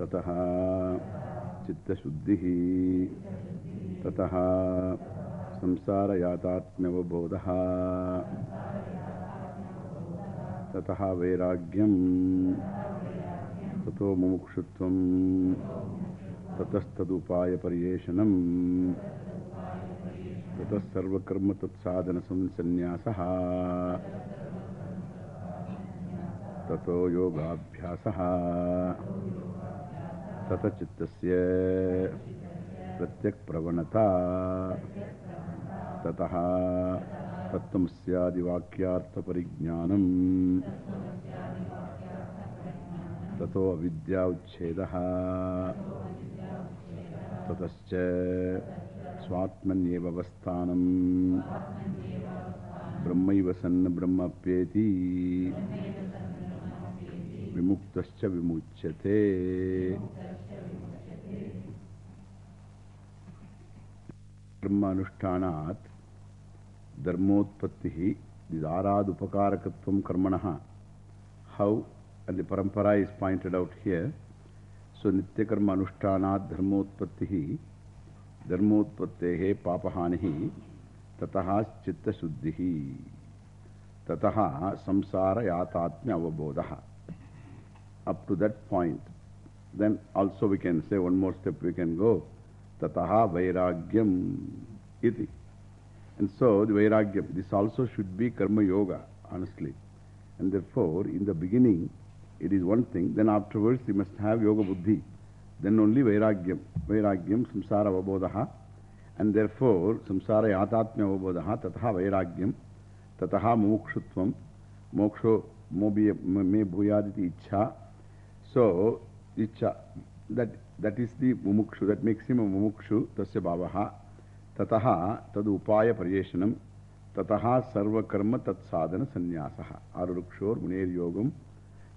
ततः चित्तशुद्धिः। ततः संसारयातात्म्यवबोधः। ततः वैराग्यम् ततो मुमुक्षुत्वम् ततस्तदुपायपर्येषणम्। ततः ततचित्तस्य प्रत्यक्प्रवणता। ततः तत्त्वमस्यादिवाक्यार्थपरिज्ञानम् ततो अविद्या उच्छेदः। ततश्च स्वात्मन्येव अवस्थानम् ब्रह्मैव विमुक्तश्च विमुच्यते कर्मानुष्ठानात् dharmotpattihi, this arad karmanaha, how, and the parampara is pointed out here. So, nitya karma anushthanat dharmotpattihi, dharmotpattehe papahanihi, tataha chitta shuddhihi, tataha samsara yatatmya avabodaha. Up to that point, then also we can say one more step we can go, tataha vairagyam iti. And so the Vairagyam, this also should be Karma Yoga, honestly. And therefore, in the beginning, it is one thing, then afterwards you must have Yoga Buddhi. Then only Vairagyam. Vairagyam, Samsara Vabodaha. And therefore, Samsara Yatatmya Vabodaha, Tataha Vairagyam, Tataha Mokshutvam, Moksho Me Bhuyaditi. So, Icha, that, that is the Mumukshu, that makes him a Mumukshu, Tasya Bhavaha. Tataha tadupaya paryeshanam tataha sarva karma tat sadhana sanyasaha. Arurukshor muner yogam.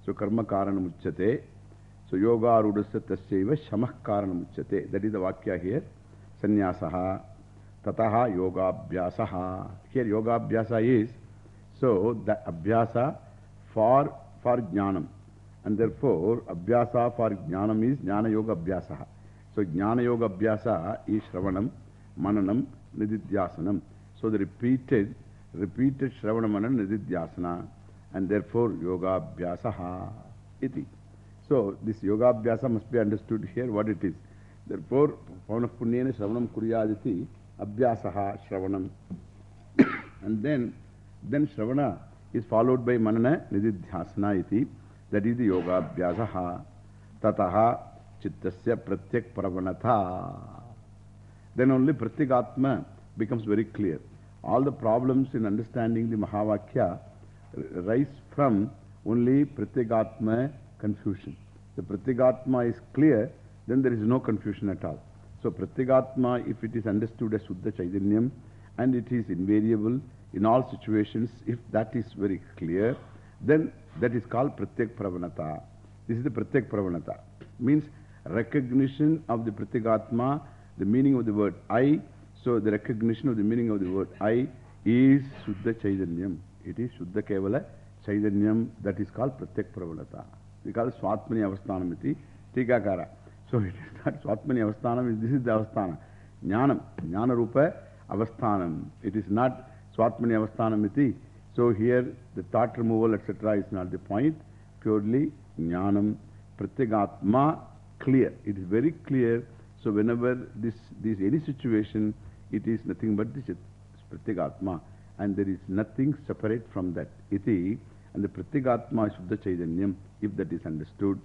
So karma karanam uchyate. So yoga arudasya tasyaiva shamah karanam uchyate. That is the vakya here. Sanyasaha. Tataha yoga abhyasaha. Here yoga abhyasa is. So that abhyasa for, for jnanam. And therefore abhyasa for jnanam is jnana yoga abhyasaha. So jnana yoga abhyasa is shravanam. Mananam, Nididhyasanam. So the repeated, repeated Shravana Manan Nididhyasana and therefore Yoga Abhyasaha iti. So this Yoga Abhyasa must be understood here what it is. Therefore, Pavanah Punyena Shravanam Kuryaditi Abhyasaha Shravanam. and then, then Shravana is followed by Manana Nididhyasana iti. That is the Yoga Abhyasaha. Tataha Chittasya Pratyak Pravanatha. then only Pratyagatma becomes very clear. All the problems in understanding the Mahavakya rise from only Pratyagatma confusion. The Pratyagatma is clear, then there is no confusion at all. So Pratyagatma, if it is understood as Suddha Chaitanyam and it is invariable in all situations, if that is very clear, then that is called Pratyak Pravanata. This is the Pratyak Pravanata. Means recognition of the Pratyagatma the meaning of the word I. So the recognition of the meaning of the word I is Shuddha Chaitanyam. It is Shuddha Kevala Chaitanyam that is called Pratyak Pravalata. We call it Swatmani Avasthanamiti Tikakara. So it is not Swatmani Avasthanam, this is the Avasthana. Jnanam, Jnana Rupa Avasthanam. It is not Swatmani Avasthanamiti. So here the thought removal etc. is not the point. Purely Jnanam, Pratyagatma, clear. It is very clear So whenever this, this any situation, it is nothing but this Pratyagatma. And there is nothing separate from that. Iti, and the Pratyagatma is Shuddha Chaitanyam, if that is understood,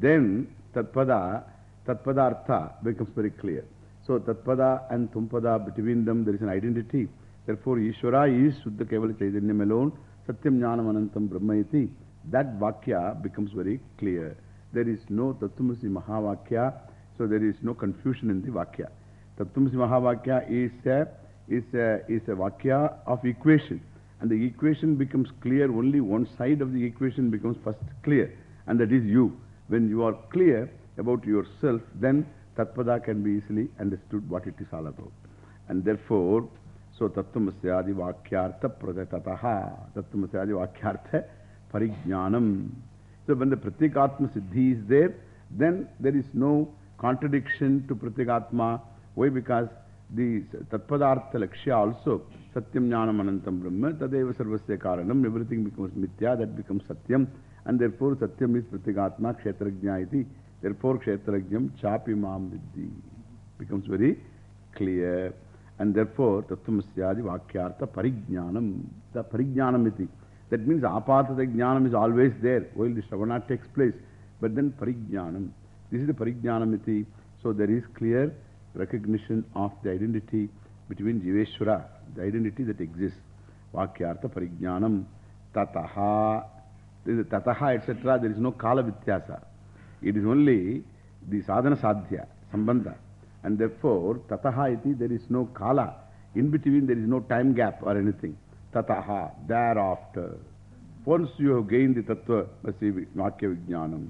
then Tatpada, Tatpada Artha becomes very clear. So Tatpada and Tumpada, between them there is an identity. Therefore, Ishvara is Shuddha Kevala Chaitanyam alone, Satyam Jnanam Anantam Brahma iti. That Vakya becomes very clear. There is no Tattvamasi Mahavakya So there is no confusion in the Vakya. Tattvamasi Mahavakya is a, is, a, is a Vakya of equation. And the equation becomes clear, only one side of the equation becomes first clear. And that is you. When you are clear about yourself, then Tatpada can be easily understood what it is all about. And therefore, so Tattvamasyadi Vakyartha Prajatataha. Tattvamasyadi Vakyartha Parigyanam. So when the Pratikatma Siddhi is there, then there is no contradiction to Pratyagatma. Why? Because the Tatpadartha Lakshya also, Satyam Jnanam Anantam Brahma, Tadeva Sarvasya Karanam, everything becomes Mithya, that becomes Satyam, and therefore Satyam is Pratyagatma, Kshetrajna iti. Therefore Kshetrajnam Chapi Mam Vidhi becomes very clear. And therefore, Tattvamasyaji Vakyartha Parijnanam, the Parijnanam iti. That means Apatata Jnanam is always there while the Shravana takes place. But then Parijnanam, this is the Parijnanam iti. So there is clear recognition of the identity between Jiveshwara, the identity that exists. Vakyartha Parijnanam, Tataha, Tataha, etc. There is no Kala Vityasa. It is only the sadhana sadhya, sambandha. And therefore, tataha iti, there is no kala. In between, there is no time gap or anything. Tataha, thereafter. Once you have gained the tattva, vakya vijnanam,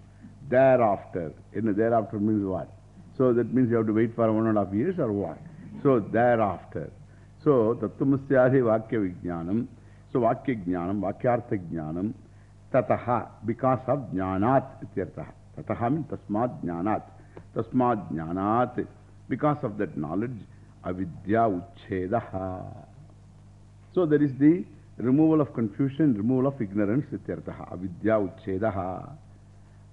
thereafter. You know, thereafter means what? So that means you have to wait for one and a half years or what? So thereafter. So, tattvamasyahi vakya vijnanam. So, vakya jnanam, vakyartha jnanam, tataha, because of jnanat ityartaha. Tataha means tasmad jnanat. Tasmad jnanat. Because of that knowledge, avidya uchchedaha. So there is the removal of confusion, removal of ignorance, ityartaha. Avidya uchchedaha.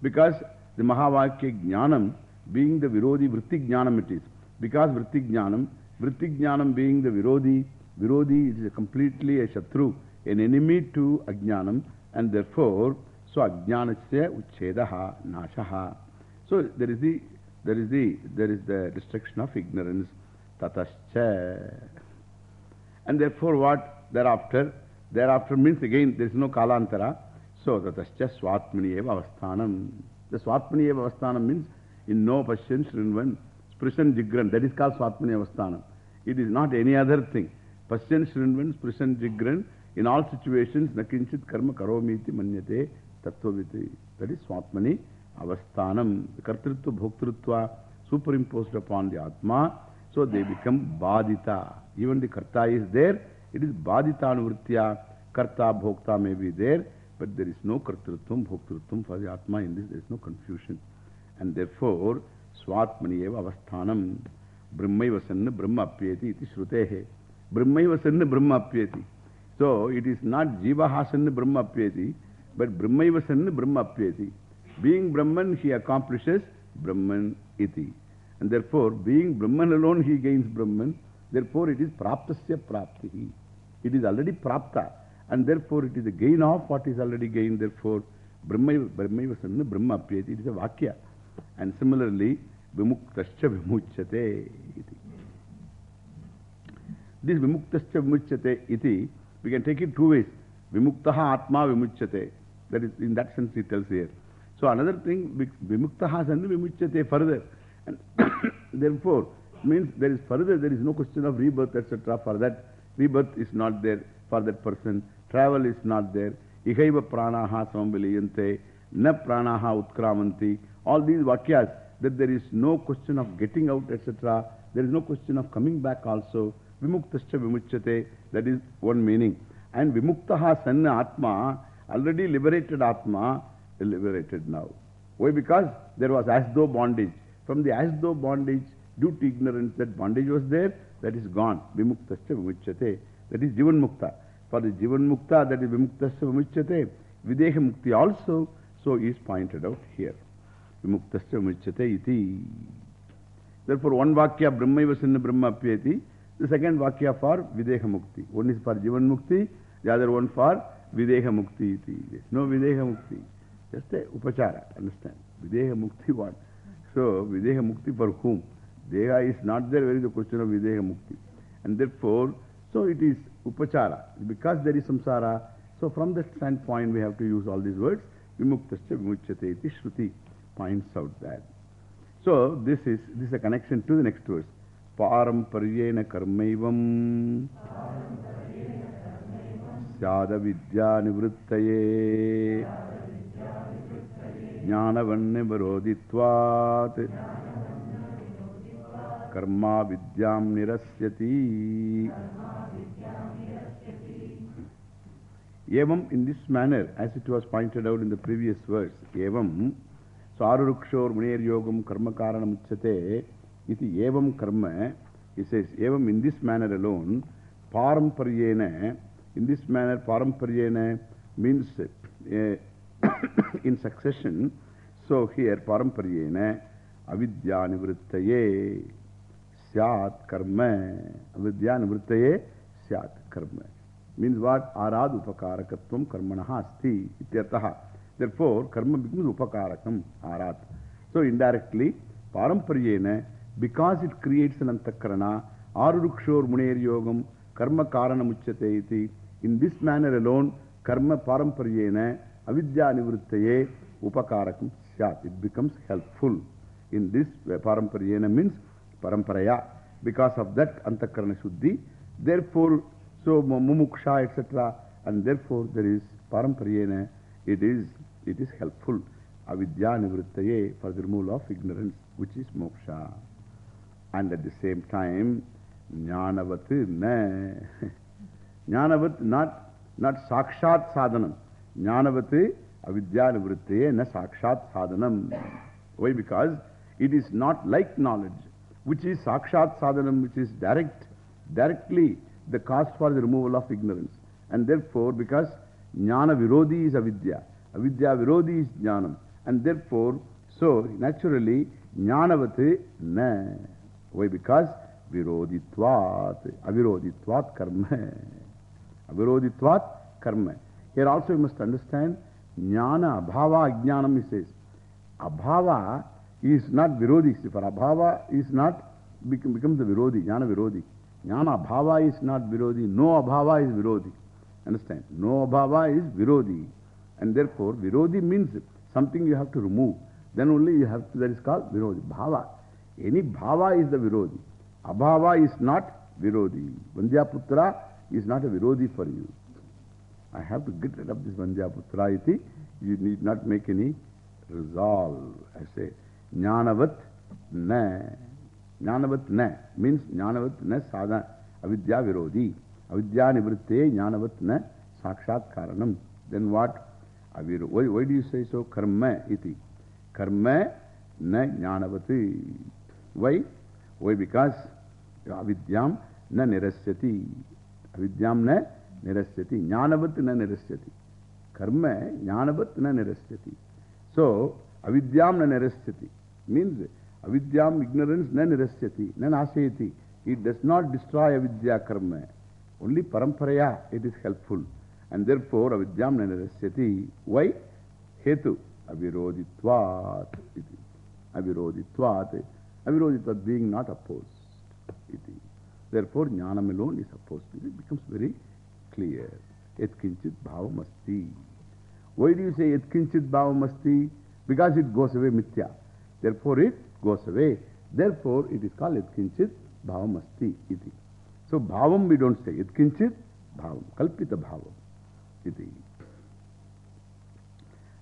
Because the Mahavakya jnanam being the virodhi, vritti jnanam it is. Because vritti jnanam, vritti jnanam being the virodhi, virodhi is a completely a shatru, an enemy to ajnanam, and therefore, so ajnanasya uchchedaha, nashaha. So there is the there is the, there is the destruction of ignorance. Tatascha. And therefore what? Thereafter, thereafter means again there is no kalantara. So tatascha swatmani eva avasthanam. The swatmani eva avasthanam means in no passion shrinvan, sprishan jigran. That is called swatmani avasthanam. It is not any other thing. Pasyan shrinvan, sprishan jigran. In all situations, nakinchit karma karomiti manyate tattvaviti. That is swatmani become badita. Even the karta is there, it is badita anuvritya. Karta, bhokta may be there, but there is no kartritvam, bhoktritvam for the Atma in this, there is no confusion. And therefore, swatmani eva avasthanam, brahmaiva sanna brahma apyeti iti shrutehe. Brahmaiva sanna brahma apyeti. So it is not jiva hasanna brahma apyeti, but brahmaiva sanna brahma apyeti. Being Brahman, he accomplishes Brahman iti. And therefore, being Brahman alone, he gains Brahman. Therefore, it is praptasya praptihi. It is already prapta. And therefore, it is a gain of what is already gained. Therefore, Brahmaiva sanna Brahma apyati. It is a vakya. And similarly, vimuktascha vimuchate iti. This vimuktascha vimuchate iti, we can take it two ways. Vimuktaha atma vimuchate. That is, in that sense, he tells here. So another thing, Vimuktaha sanna vimuchate further. And therefore, means there is further, there is no question of rebirth, etc. For that, rebirth is not there for that person. Travel is not there. Ihaiva pranaha samviliyante, na pranaha utkramanti. All these vakyas, that there is no question of getting out, etc. There is no question of coming back also. Vimuktascha vimuchate, that is one meaning. And Vimuktaha sanna atma, already liberated atma, liberated now. Why? Because there was as though bondage. From the as though bondage, due to ignorance, that bondage was there, that is gone. Vimuktascha vimuchate. That is Jivan Mukta. For the Jivan Mukta, that is Vimuktascha vimuchate. Videha Mukti also, so is pointed out here. Vimuktascha vimuchate iti. Therefore, one Vakya Brahmaiva Sinna Brahma Apyati. The second Vakya for Videha Mukti. One is for Jivan Mukti, the other one for Videha Mukti iti. There is no Videha Mukti. Just a upachara, understand? Videha Mukti what? So, Videha Mukti for whom? Deha is not there, where is the question of Videha Mukti? And therefore, so it is upachara. Because there is samsara, so from that standpoint we have to use all these words. Vimuktascha vimuchate iti Shruti points out that. So, this is, this is a connection to the next verse. Paramparyena karmaivam syada vidya nivrittaye ज्ञानवन्यवरोधित्वात् Karma विद्यां निरस्यति Evam in this manner, as it was pointed out in the previous verse, Evam, So, Arurukshor Munir Yogam Karma Karanam Uchate iti evam karma. He says, evam in this manner alone, Paramparyena, in this manner, Paramparyena means uh, In succession. So here, Paramparyena, Avidya Nivrittaye, Syat Karma, Avidya Nivrittaye, Syat Karma. Means what? Arad Upakarakatvam Karmanaha Asti, ityataha. Therefore, Karma becomes Upakarakam, Arad. So indirectly, Paramparyena, because it creates an Antakarana, Arurukshor Muner Yogam, Karma Karanamuchate iti. In this manner alone, Karma Paramparyena, Avidya Nivrittaye, Upakarakam Syat. It becomes helpful. In this, Paramparyena means Paramparaya. Because of that Antakarana Shuddhi, therefore, so Mumuksha, etc. And therefore, there is Paramparyena, it is, it is helpful. Avidya Nivrittaye for the removal of ignorance, which is moksha. And at the same time, Jnanavat na. Jnanavat not, not Sakshat Sadhanam. Jnanavat Avidya Nivrittaye na Sakshat Sadhanam. Why? Because it is not like knowledge, which is Sakshat Sadhanam, which is direct, directly the cause for the removal of ignorance. And therefore, because Jnana Virodhi is Avidya, Avidya Virodhi is Jnanam. And therefore, so naturally, Jnanavati na. Why? Because Virodhitvat, Avirodhitvat karma. Avirodhitvat karma. Here also you must understand Jnana, Abhava, Ajnanam, he says. Abhava is not Virodhi. For Abhava is not, become, becomes the Virodhi, Jnana Virodhi. Jnana Abhava is not Virodhi. No Abhava is Virodhi. Understand? No Abhava is Virodhi. And therefore, Virodhi means something you have to remove. Then only you have to, that is called Virodhi. Bhava. Any Bhava is the Virodhi. Abhava is not Virodhi. Vandhyaputra is not a Virodhi for you. I have to get rid of this Vandhyaputra iti. You need not make any resolve. I say, Jnanavat na. Jnanavat na means Jnanavat na sadhana. Avidya Virodhi. Avidya Nivritte Jnanavat na Sakshat Karanam. Then what? Aviru. Why, why do you say so? Karma iti. Karma na Jnanavati. Why? Why? Because Avidyam na nirasyati. Avidyam na nirasyati. Does not destroy Avidya karma. Only paramparaya it is helpful. And therefore, Avidyam na nirasyati. Why? Hetu. Avirodhitvat. Avirodhitvat. Avirodhitvat being not opposed. Iti. Therefore, jnanam alone is opposed. It becomes very clear. Etkinchit bhavam asti. Why do you say etkinchit bhavam asti? Because it goes away mithya. Therefore, it goes away. Therefore, it is called etkinchit bhavam asti. Iti. So, bhavam we don't say. Etkinchit bhavam. Kalpita bhavam. Iti.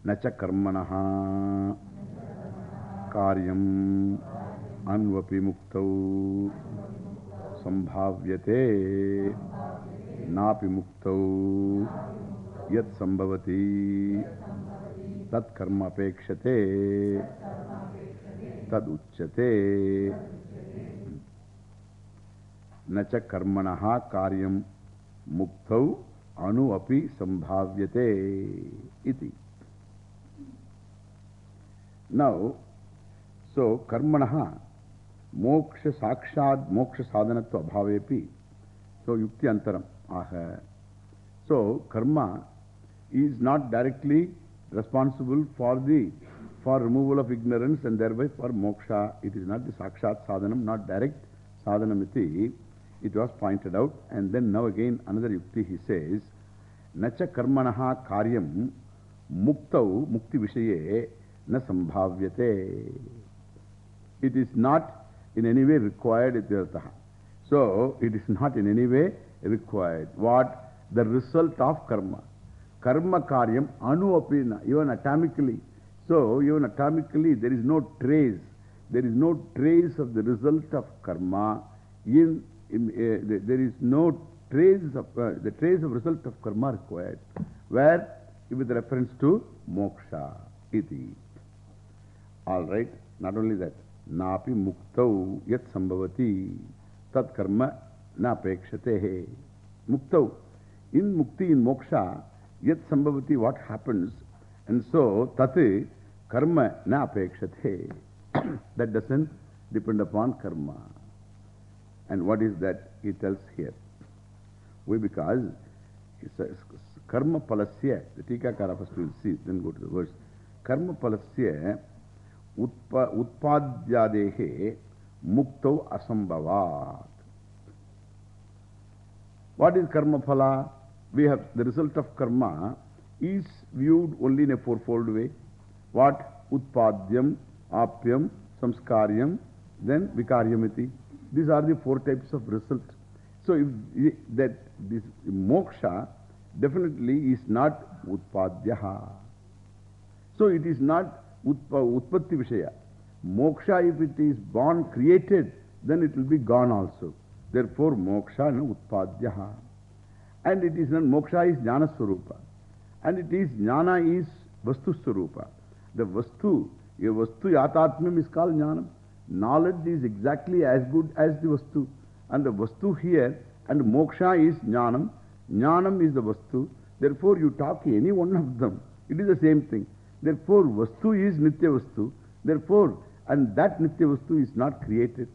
Nacha karmanaha karyam anvapi muktau sambhavyate karyam muktau anu api sambhavyate iti. Now, so karmanaha moksha sakshad moksha sadhanatva abhavepi. So yukti antaram aha. Uh, so karma is not directly responsible for the for removal of ignorance and thereby for moksha. It is not the sakshat sadhanam, not direct sadhanamiti. It was pointed out. And then now again another yukti he says, Nacha karmanaha karyam muktau mukti vishaye na sambhavyate. It is not in any way required ityartaha. So it is not in any way required. What? The result of karma. Karma karyam anu apina, even atomically. So even atomically there is no trace. There is no trace of the result of karma in, in uh, there is no trace of uh, the trace of result of karma required. Where? With reference to moksha. Iti. All right. Not only that. Napi muktau yat sambhavati tat karma na. Muktau. In mukti, in moksha, yat sambhavati, what happens. And so, tati karma na apekshate. that doesn't depend upon karma. And what is that? He tells here. Why? Because karma palasya, the Tikakara first will see, then go to the verse. Karma palasya utpa, utpadyadehe muktau asambhavat. What is karma phala? We have the result of karma is viewed only in a fourfold way. What? Utpadyam, apyam, samskaryam, then vikaryamiti. These are the four types of result. So, if that this moksha definitely is not utpadyaha. So, it is not utpa, utpatti vishaya. Moksha, if it is born, created, then it will be gone also. Therefore, moksha na utpadyaha. And it is not, moksha is jnana swarupa. And it is, jnana is vastu swarupa. The vastu, a vastu yatatmyam is called jnanam. Knowledge is exactly as good as the vastu. And the vastu here, and moksha is jnanam. Jnanam is the vastu. Therefore, you talk any one of them. It is the same thing. Therefore, vastu is nitya vastu. Therefore, and that nitya vastu is not created.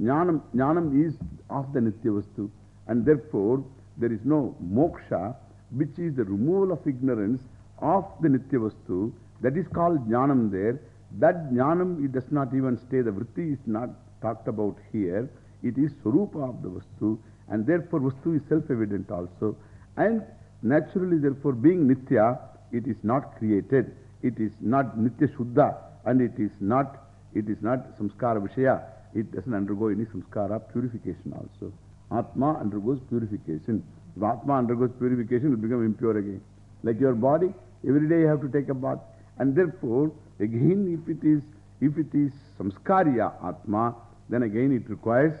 Jnanam, jnanam is of the nitya vastu. And therefore, there is no moksha, which is the removal of ignorance of the nitya vastu. That is called jnanam there. That jnanam, it does not even stay. The vritti is not talked about here. It is swarupa of the vastu. And therefore, vastu is self-evident also. And naturally, therefore, being nitya, it is not created. It is not nitya shuddha. And it is not, it is not samskara vishaya. It doesn't undergo any samskara purification also. Atma undergoes purification. If Atma undergoes purification, it will become impure again. Like your body, every day you have to take a bath. And therefore, again, if it is, if it is samskariya Atma, then again it requires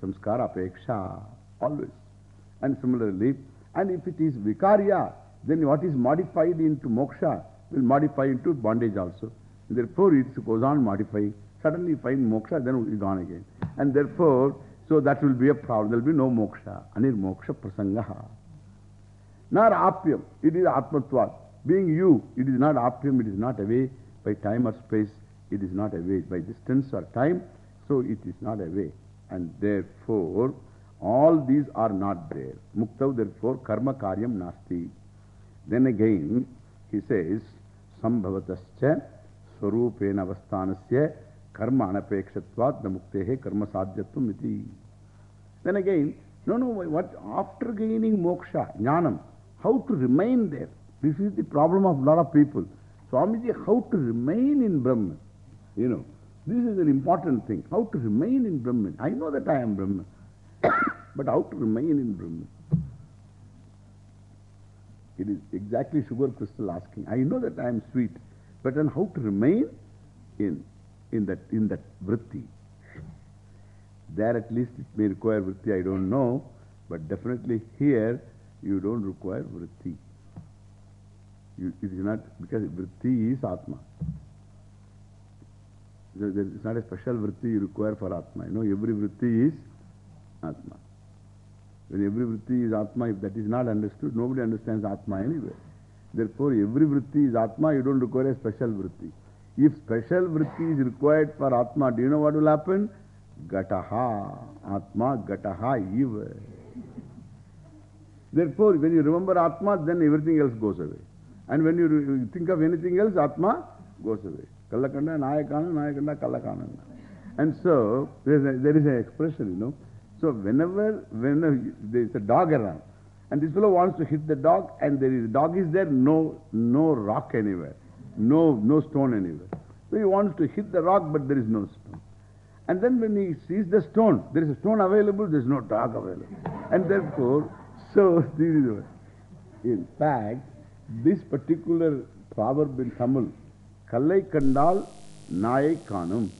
samskara apeksha. Always. And similarly, and if it is vikarya, then what is modified into moksha will modify into bondage also. Therefore, it goes on modifying. Suddenly find moksha, then it is gone again. And therefore, so that will be a problem. There will be no moksha. Anir moksha prasangaha. Not apyam. It is atmatvat. Being you, it is not apyam, it is not away by time or space. It is not away by distance or time. So it is not away. And therefore, all these are not there. Muktav, therefore, karma karyam nasti. Then again, he says, Sambhavatascha swarupena avasthanasya karma anapekshatvat namuktehe karma sadhyatvam iti. Then again, no, no, what after gaining moksha, jnanam, how to remain there? This is the problem of a lot of people. Swamiji, how to remain in Brahman? You know, this is an important thing. How to remain in Brahman. I know that I am Brahman. but how to remain in Brahman? It is exactly sugar crystal asking. I know that I am sweet, but then how to remain in, in, that, in that vritti? There at least it may require vritti, I don't know, but definitely here you don't require vritti. You, it is not, because vritti is Atma. There, is not a special vritti you require for Atma. You know, every vritti is Atma. When every vritti is Atma, if that is not understood, nobody understands Atma anyway. Therefore, every vritti is Atma, you don't require a special vritti. If special vritti is required for Atma, do you know what will happen? Gataha. Atma Gataha eva. Therefore, when you remember Atma, then everything else goes away. And when you think of anything else, Atma goes away. Kallakanda, Nayakana, Nayakanda, Kallakana. And so, there is, there is an expression, you know. So, whenever, whenever there is a dog around, and this fellow wants to hit the dog, and there is, dog is there, no, no rock anywhere, no, no stone anywhere. So, he wants to hit the rock, but there is no stone. And then when he sees the stone, there is a stone available, there is no dog available. And therefore, so this is what. In fact, this particular proverb in Tamil, Kallai Kandal Nayai Kanum.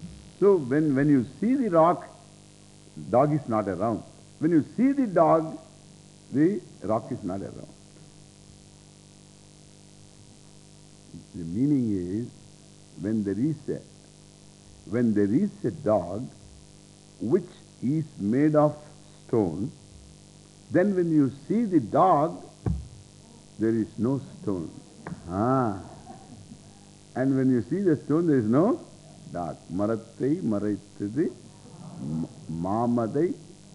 So when, when you see the rock, dog is not around. When you see the dog, the rock is not around. The meaning is, when there is a when there is a dog which is made of stone, then when you see the dog, there is no stone. Ah. And when you see the stone, there is no dog. Maratai maraitadi mamadai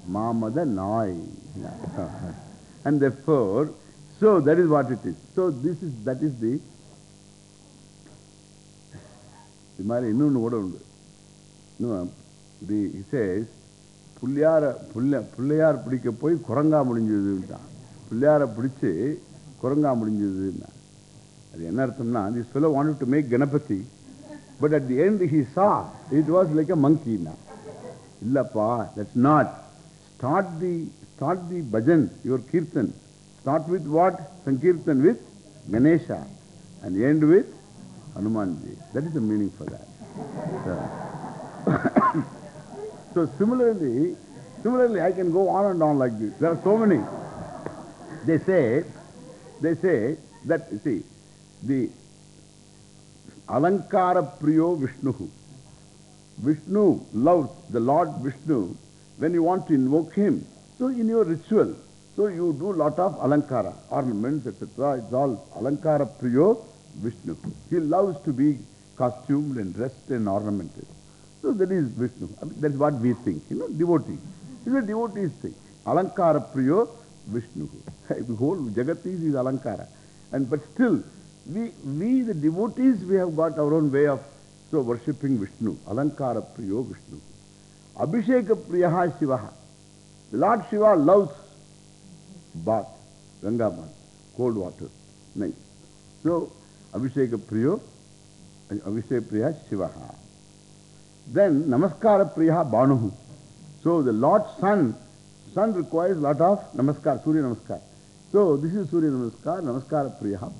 mamada nai. And therefore, so that is what it is. So this is, that is the, இது மாதிரி இன்னொன்று கூட உண்டு. இன்னும் தி இசேஸ் புள்ளியார புள்ள பிள்ளையார் பிடிக்க போய் குரங்கா முடிஞ்சதுன்ட்டான் பிள்ளையாரை பிடிச்சி குரங்கா முடிஞ்சதுன்னா அது என்ன அர்த்தம்னா தி சொல்ல want to make Ganapathi but at the end he saw it was like a மங்கின்னா இல்லப்பா that not start the start the bhajan your kirtan start with what sankirtan with Ganesha and end with Hanumanji that is the meaning for that so, so similarly similarly I can go on and on like this there are so many they say they say that see the Alankara Priyo Vishnu. Vishnu loves the Lord Vishnu when you want to invoke him. So in your ritual, so you do lot of Alankara, ornaments, etc. It's all Alankara Priyo Vishnu. He loves to be costumed and dressed and ornamented. So that is Vishnu. I mean, that's what we think, you know, devotee. It's a devotee's thing. Alankara Priyo Vishnu. The whole Jagatis is Alankara. And but still, we, we the devotees, we have got our own way of so worshipping Vishnu. Alankara Priyo Vishnu. Abhisheka Priyaha Shivaha. The Lord Shiva loves bath, Ganga bath, cold water. Nice. So, Abhisheka Priya. Then, Namaskara. So, the Lord's Sun, Sun requires lot of Namaskar. So, this is Surya Namaskar, Namaskara Priyaha.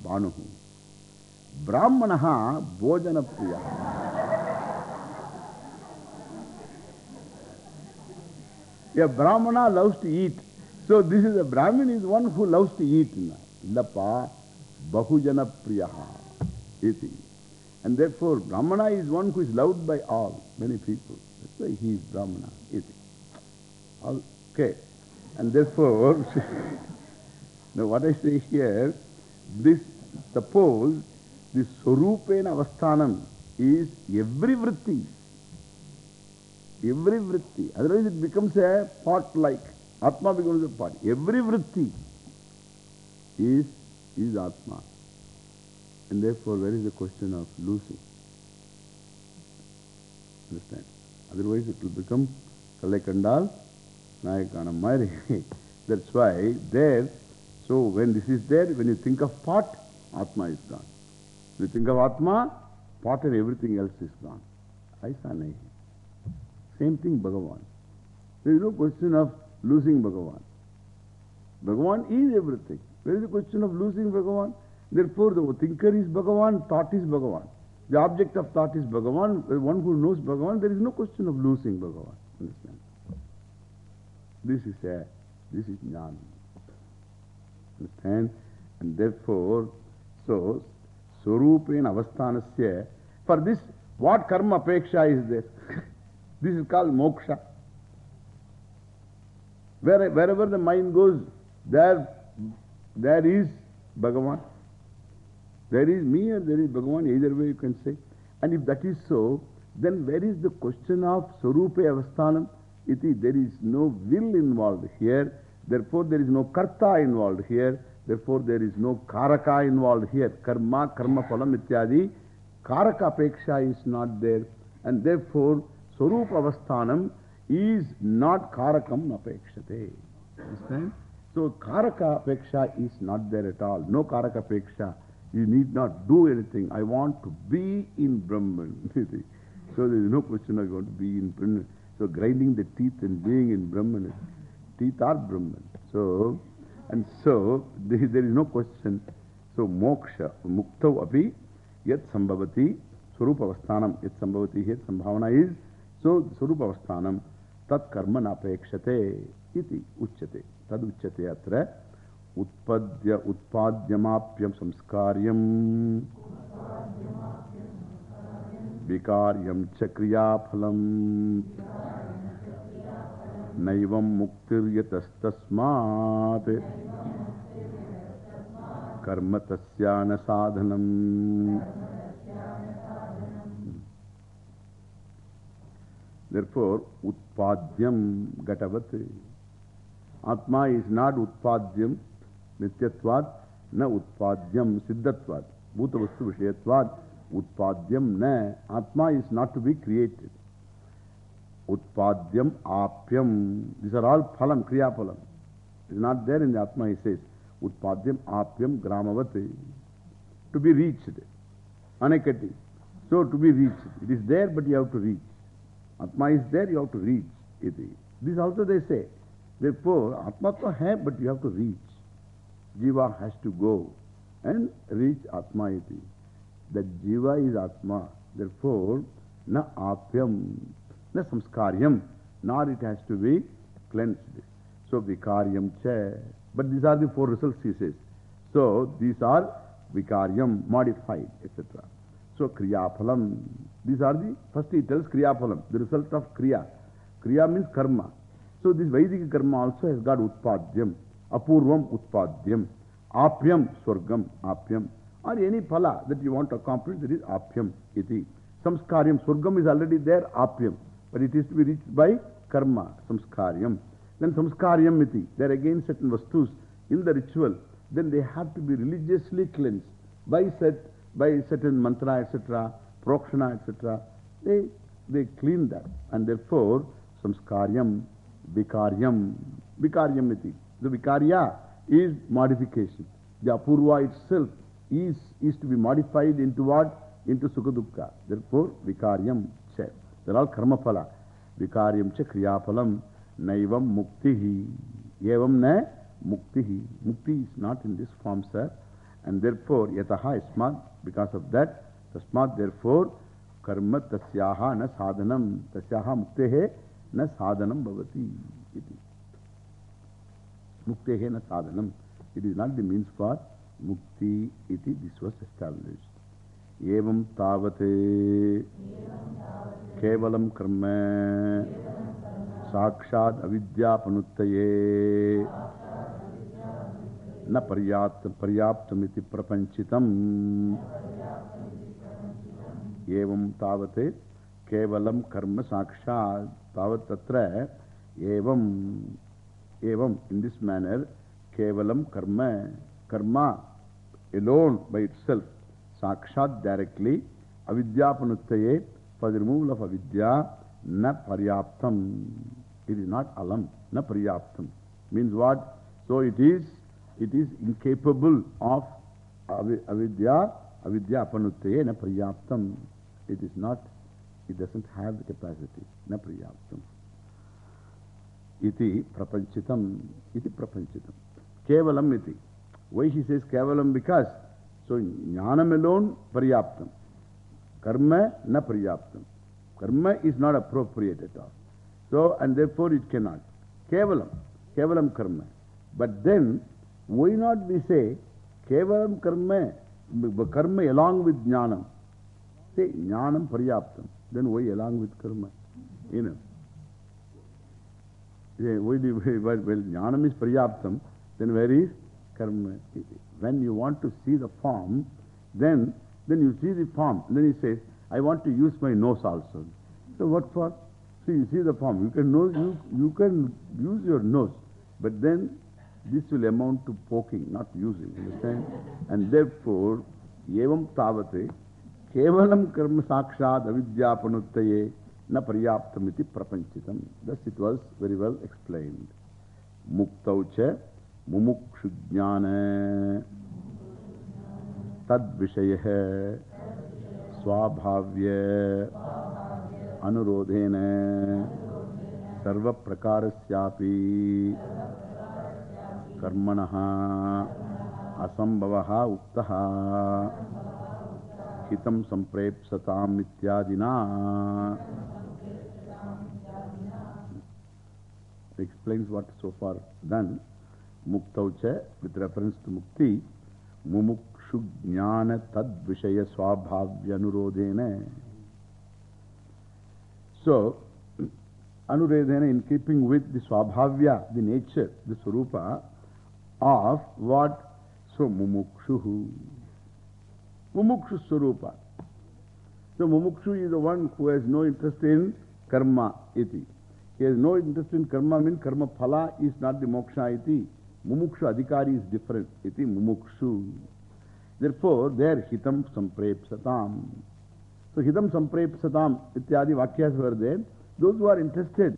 A Brahmana loves to eat. So this is a Brahmin is one who loves to eat. Illappa Bahujana Priyaha. Iti. And therefore Brahmana is one who is loved by all, many people. That's why he is Brahmana. Iti. Okay. And therefore, now what I say here, this, suppose this Surupena Avasthanam is every vritti. Every vritti. Otherwise it becomes a pot like. Atma becomes a pot. Every vritti is, is Atma. And therefore, where is the question of losing? Understand? Otherwise, it will become Kalekandal, Nayakanam Mari. That's why there, so when this is there, when you think of pot, Atma is gone. When you think of Atma, pot and everything else is gone. Aisa nahi. Same thing, Bhagavan. There is no question of losing Bhagavan. Bhagavan is everything. Where is the question of losing Bhagavan? Therefore, the thinker is Bhagavan, thought is Bhagavan. The object of thought is Bhagavan. One who knows Bhagavan, there is no question of losing Bhagavan. Understand? This is a, this is Jnana. Understand? And therefore, so, Surupen Avasthanasya, for this, what karma apeksha is there? this is called moksha. Where, wherever the mind goes, there, there is Bhagavan. There is me or there is Bhagavan, either way you can say. And if that is so, then where is the question of Sarupe Avasthanam? Iti, there is no will involved here. Therefore, there is no karta involved here. Therefore, there is no karaka involved here. Karma, karma phalam ityadi. Karaka apeksha is not there. And therefore, Sarup Avasthanam is not karakam apekshate. Understand? So, karaka apeksha is not there at all. No karaka apeksha. You need not do anything. I want to be in Brahman. so, there is no question of going to be in Brahman. So, grinding the teeth and being in Brahman, teeth are Brahman. So, and so, there is, no question. So, moksha, muktau api, yat sambhavati, swarupa avasthanam, yat sambhavati, yat sambhavana is, so, swarupa avasthanam, tat karma napekshate, iti uchyate, chakriyaphalam Naivam muktiryatastasmat Karma tasyana sadhanam Therefore, Utpadyam Gatavati. Atma is not Utpadyam Nityatvad, na Utpadyam Siddhatvad. Bhuta Vastu Vishayatvad. Utpadyam na. Atma is not to be created. Utpadyam Apyam. These are all Phalam, Kriya Phalam. It is not there in the Atma, he says. Utpadyam Apyam Gramavati. To be reached. Anekati. So to be reached. It is there, but you have to reach. Atma is there, you have to reach. Iti. This also they say. Therefore, Atma to have, but you have to reach. Jiva has to go and reach Atma iti. That Jiva is Atma. Therefore, na apyam, na samskaryam, nor it has to be cleansed. So, vikaryam cha. But these are the four results, he says. So, these are vikaryam, modified, etc. So, kriyaphalam. These are the, first he tells kriyaphalam, the result of kriya. Kriya means karma. So, this Vedic karma also has got utpadyam, apurvam utpadyam, apyam swargam, apyam. Or any phala that you want to accomplish, that is apyam iti. Samskaryam, swargam is already there, apyam. But it is to be reached by karma, samskaryam. Then samskaryam iti. There again certain vastus in the ritual. Then they have to be religiously cleansed by set, by certain mantra, etc., prokshana, etc. They, they clean that. And therefore, samskaryam, vikaryam, vikaryam iti. The vikarya is modification. The apurva itself is, is to be modified into what? Into sukha Therefore, vikaryam cha. They're all Karmaphala. Vikaryam cha kriyaphalam naivam muktihi. Evam na muktihi. Mukti is not in this form, sir. And therefore, yataha ismat, because of that, tasmat, therefore, karma tasyaha na sadhanam. Tasyaha muktehe न साधनम भवती मुक्त न साधनम it is not the mean for मुक्ति इति this was establish एवं तावत केवल कर्म। साक्षात अविद्यापनुत न पर्याप्त पर्याप्त प्रपंचित एवं तावत् sakshad tavat tatra evam evam in this manner kevalam karma karma alone by itself sakshat directly avidyapanuttaye for the removal of avidya na paryaptam it is not alam na paryaptam means what so it is it is incapable of avidya avidya apanuttaye na paryaptam it is not it doesn't have the capacity na paryaptam iti prapanchitam iti prapanchitam kevalam iti why he says kevalam because So, jnanam alone, paryaptam. Karma, na paryaptam. Karma is not appropriate at all. So, and therefore it cannot. Kevalam, kevalam karma. But then, why not we say, kevalam karma, karma along with jnanam? Say, jnanam paryaptam. Then why along with karma? You know. Why do you, well, jnanam is paryaptam, then where is karma? When you want to see the form, then, then you see the form. Then he says, I want to use my nose also. So what for? So you see the form. You can, know, you, you can use your nose, but then this will amount to poking, not using. Understand? And therefore, evam tavate, na paryaptamiti prapanchitam. Thus it was very well explained. Muktaucha मुमुक्षुज्ञान तद्विषय स्वाभाव्य अनुरोधेन सर्वप्रकारस्यापि कर्मणः असंभवः उक्तः हितं सम्प्रेप्सताम् इत्यादिना explains what so far done Muktaucha, with reference to Mukti, Mumukshu Jnana Tad Vishaya Swabhavya So, Anuredhana in keeping with the Swabhavya, the nature, the Swarupa of what? So, Mumukshuhu. Mumukshu Swarupa. So, Mumukshu is the one who has no interest in karma iti. He has no interest in karma means karma phala is not the moksha iti. Mumukshu adhikari is different iti Mumukshu. Therefore, there hitam samprepsatam. So, hitam samprepsatam ityadi vakyas were there. Those who are interested